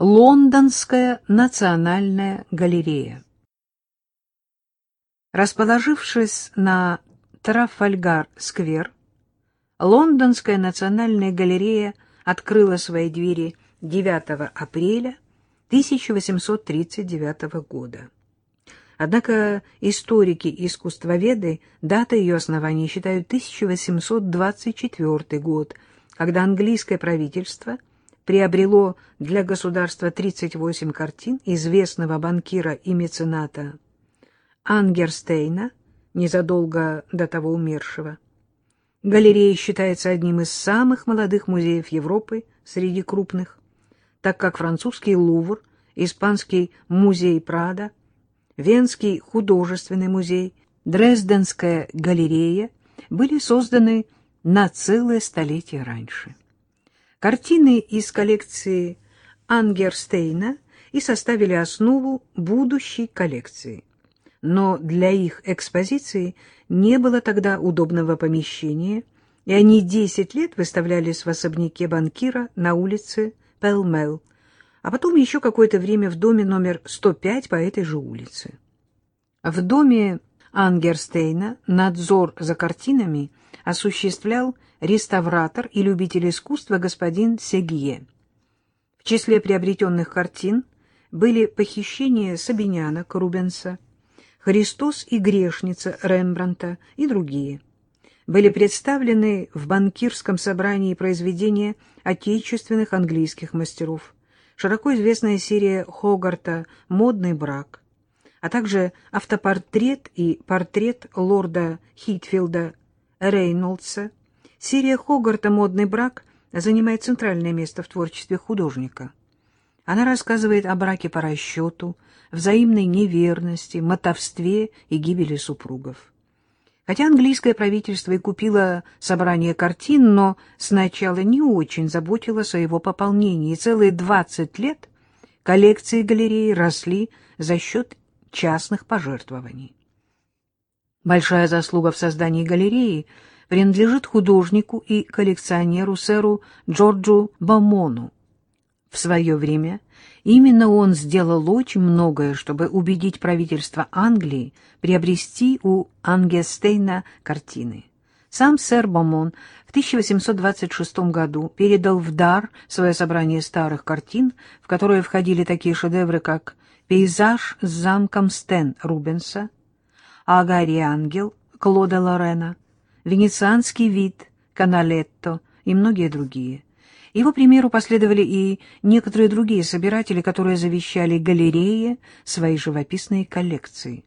Лондонская национальная галерея. Расположившись на Трафальгар-сквер, Лондонская национальная галерея открыла свои двери 9 апреля 1839 года. Однако историки-искусствоведы датой ее основания считают 1824 год, когда английское правительство – приобрело для государства 38 картин известного банкира и мецената Ангерстейна, незадолго до того умершего. Галерея считается одним из самых молодых музеев Европы среди крупных, так как французский Лувр, испанский музей Прада, Венский художественный музей, Дрезденская галерея были созданы на целое столетие раньше. Картины из коллекции Ангерстейна и составили основу будущей коллекции. Но для их экспозиции не было тогда удобного помещения, и они 10 лет выставлялись в особняке банкира на улице Пелмел, а потом еще какое-то время в доме номер 105 по этой же улице. В доме Ангерстейна надзор за картинами осуществлял реставратор и любитель искусства господин Сегье. В числе приобретенных картин были похищение Сабиняна Рубенса, «Христос и грешница» Рембранта и другие. Были представлены в банкирском собрании произведения отечественных английских мастеров, широко известная серия Хогарта «Модный брак», а также автопортрет и портрет лорда Хитфилда Рейнольдса, Серия Хогарта «Модный брак» занимает центральное место в творчестве художника. Она рассказывает о браке по расчету, взаимной неверности, мотовстве и гибели супругов. Хотя английское правительство и купило собрание картин, но сначала не очень заботилось о его пополнении, и целые 20 лет коллекции галереи росли за счет частных пожертвований. Большая заслуга в создании галереи – принадлежит художнику и коллекционеру сэру Джорджу Бамону. В свое время именно он сделал очень многое, чтобы убедить правительство Англии приобрести у Ангестейна картины. Сам сэр Бамон в 1826 году передал в дар свое собрание старых картин, в которые входили такие шедевры, как «Пейзаж с замком Стен» Рубенса, «Агари ангел» Клода Лорена, венецианский вид, каналетто и многие другие. Его примеру последовали и некоторые другие собиратели, которые завещали галерее свои живописные коллекции.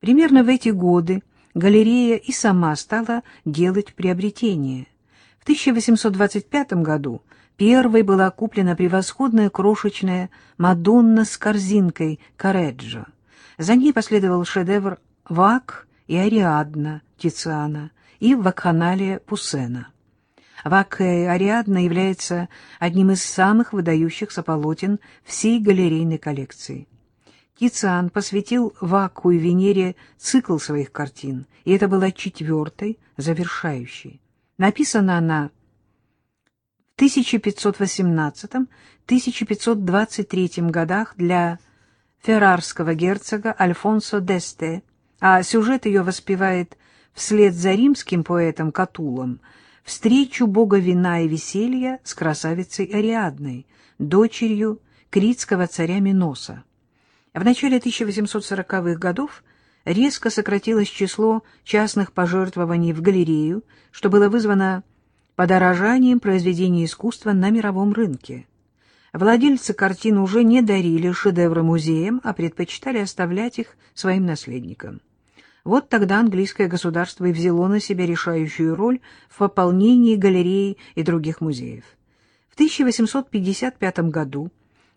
Примерно в эти годы галерея и сама стала делать приобретения. В 1825 году первой была куплена превосходная крошечная «Мадонна с корзинкой» Кареджо. За ней последовал шедевр «Вак» и «Ариадна» Тициана – и вакханалия Пуссена. Вакха Ариадна является одним из самых выдающихся полотен всей галерейной коллекции. Тициан посвятил Вакху и Венере цикл своих картин, и это была четвертой, завершающей. Написана она в 1518-1523 годах для феррарского герцога Альфонсо Десте, а сюжет ее воспевает вслед за римским поэтом Катулом встречу бога вина и веселья с красавицей Ариадной, дочерью критского царя Миноса. В начале 1840-х годов резко сократилось число частных пожертвований в галерею, что было вызвано подорожанием произведений искусства на мировом рынке. Владельцы картин уже не дарили шедевры музеям, а предпочитали оставлять их своим наследникам. Вот тогда английское государство и взяло на себя решающую роль в пополнении галереи и других музеев. В 1855 году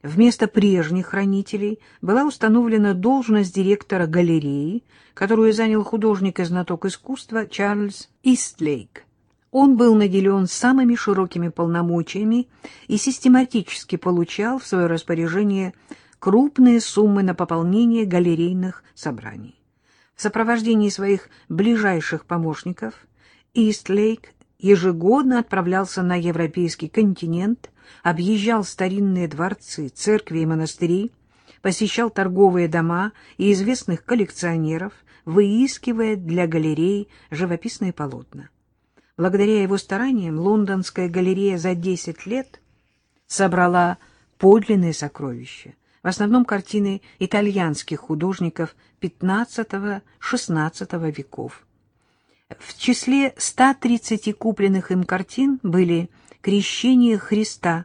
вместо прежних хранителей была установлена должность директора галереи, которую занял художник и знаток искусства Чарльз Истлейк. Он был наделен самыми широкими полномочиями и систематически получал в свое распоряжение крупные суммы на пополнение галерейных собраний. В сопровождении своих ближайших помощников Истлейк ежегодно отправлялся на европейский континент объезжал старинные дворцы, церкви и монастыри, посещал торговые дома и известных коллекционеров, выискивая для галерей живописные полотна. Благодаря его стараниям лондонская галерея за 10 лет собрала подлинные сокровища, в основном картины итальянских художников XV-XVI веков. В числе 130 купленных им картин были «Крещение Христа»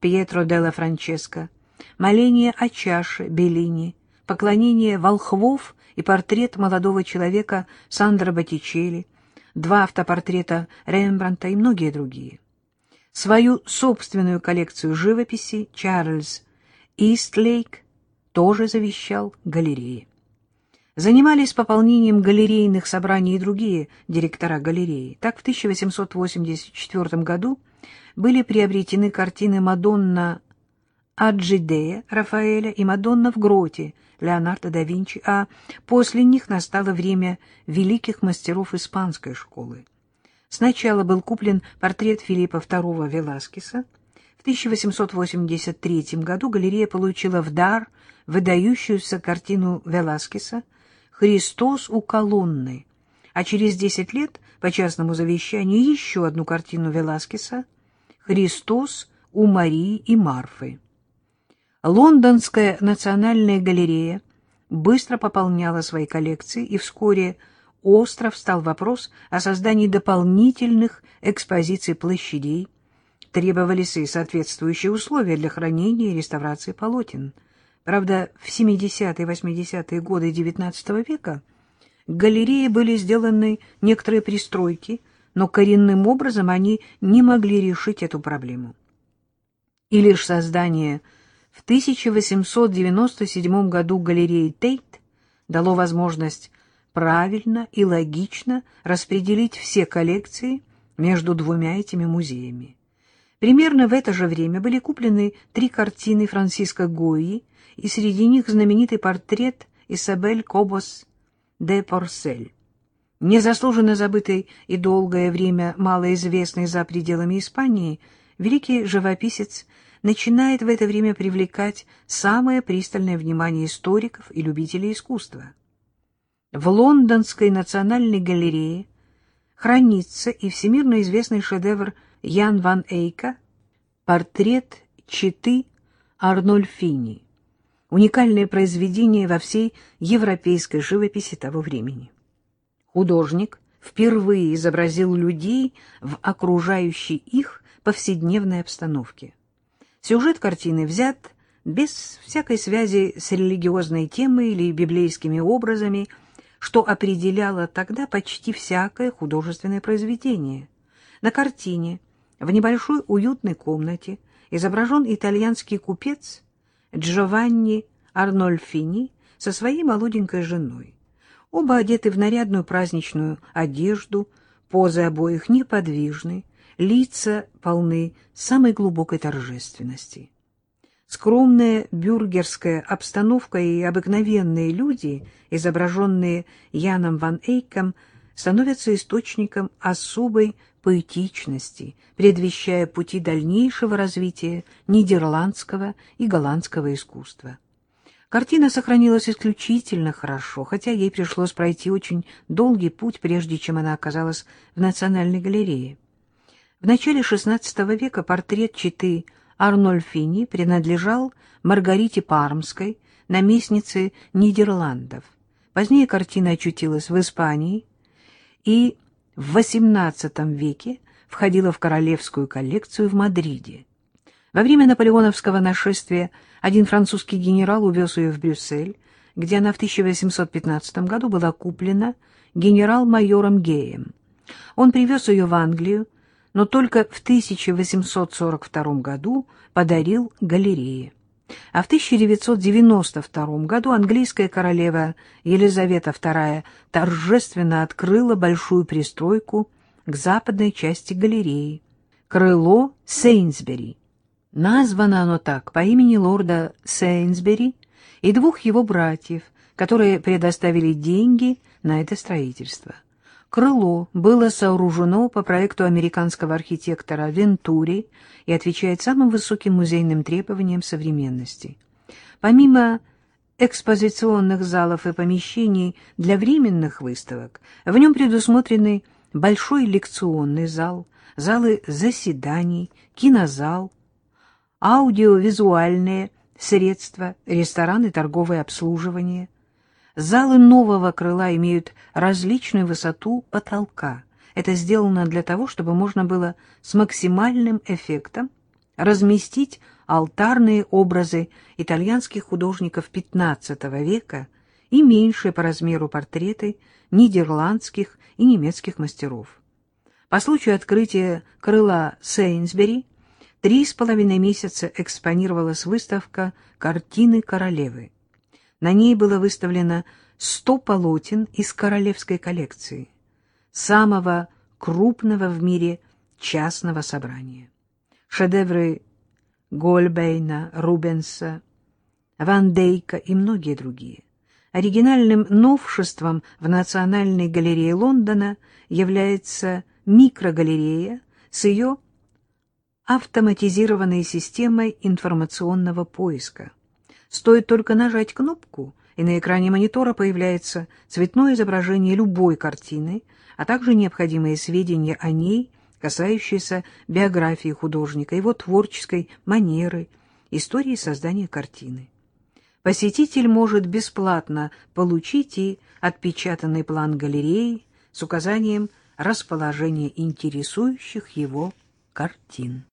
Пьетро делла Франческо, «Моление о чаше» Беллини, «Поклонение волхвов» и портрет молодого человека Сандро Боттичелли, два автопортрета Рембранта и многие другие. Свою собственную коллекцию живописи Чарльз Истлейк тоже завещал галерее. Занимались пополнением галерейных собраний и другие директора галереи. Так в 1884 году были приобретены картины «Мадонна Аджидея» Рафаэля и «Мадонна в гроте» Леонардо да Винчи, а после них настало время великих мастеров испанской школы. Сначала был куплен портрет Филиппа II Веласкеса. В 1883 году галерея получила в дар выдающуюся картину Веласкеса «Христос у колонны», а через десять лет, по частному завещанию, еще одну картину Веласкеса «Христос у Марии и Марфы». Лондонская национальная галерея быстро пополняла свои коллекции, и вскоре остро встал вопрос о создании дополнительных экспозиций площадей. Требовались и соответствующие условия для хранения и реставрации полотен – Правда, в 70-е и 80-е годы XIX века галереи были сделаны некоторые пристройки, но коренным образом они не могли решить эту проблему. И лишь создание в 1897 году галереи Тейт дало возможность правильно и логично распределить все коллекции между двумя этими музеями. Примерно в это же время были куплены три картины Франциско Гойи и среди них знаменитый портрет Исабель Кобос де Порсель. Незаслуженно забытый и долгое время малоизвестный за пределами Испании, великий живописец начинает в это время привлекать самое пристальное внимание историков и любителей искусства. В Лондонской национальной галерее хранится и всемирно известный шедевр Ян ван Эйка «Портрет Читы Арнольфини» уникальное произведение во всей европейской живописи того времени. Художник впервые изобразил людей в окружающей их повседневной обстановке. Сюжет картины взят без всякой связи с религиозной темой или библейскими образами, что определяло тогда почти всякое художественное произведение. На картине в небольшой уютной комнате изображен итальянский купец Джованни Арнольфини со своей молоденькой женой. Оба одеты в нарядную праздничную одежду, позы обоих неподвижны, лица полны самой глубокой торжественности. Скромная бюргерская обстановка и обыкновенные люди, изображенные Яном ван Эйком, становятся источником особой поэтичности, предвещая пути дальнейшего развития нидерландского и голландского искусства. Картина сохранилась исключительно хорошо, хотя ей пришлось пройти очень долгий путь, прежде чем она оказалась в Национальной галерее. В начале XVI века портрет читы Арнольфини принадлежал Маргарите Пармской, наместнице Нидерландов. Позднее картина очутилась в Испании и в XVIII веке входила в королевскую коллекцию в Мадриде. Во время наполеоновского нашествия один французский генерал увез ее в Брюссель, где она в 1815 году была куплена генерал-майором Геем. Он привез ее в Англию, но только в 1842 году подарил галерее. А в 1992 году английская королева Елизавета II торжественно открыла большую пристройку к западной части галереи, крыло Сейнсбери. Названо оно так по имени лорда Сейнсбери и двух его братьев, которые предоставили деньги на это строительство. Крыло было сооружено по проекту американского архитектора Вентури и отвечает самым высоким музейным требованиям современности. Помимо экспозиционных залов и помещений для временных выставок, в нем предусмотрены большой лекционный зал, залы заседаний, кинозал, аудиовизуальные средства, рестораны, торговое обслуживание, Залы нового крыла имеют различную высоту потолка. Это сделано для того, чтобы можно было с максимальным эффектом разместить алтарные образы итальянских художников XV века и меньшие по размеру портреты нидерландских и немецких мастеров. По случаю открытия крыла Сейнсбери три с половиной месяца экспонировалась выставка «Картины королевы». На ней было выставлено 100 полотен из королевской коллекции, самого крупного в мире частного собрания. Шедевры Гольбейна, Рубенса, Ван Дейка и многие другие. Оригинальным новшеством в Национальной галерее Лондона является микрогалерея с ее автоматизированной системой информационного поиска. Стоит только нажать кнопку, и на экране монитора появляется цветное изображение любой картины, а также необходимые сведения о ней, касающиеся биографии художника, его творческой манеры, истории создания картины. Посетитель может бесплатно получить и отпечатанный план галереи с указанием расположения интересующих его картин.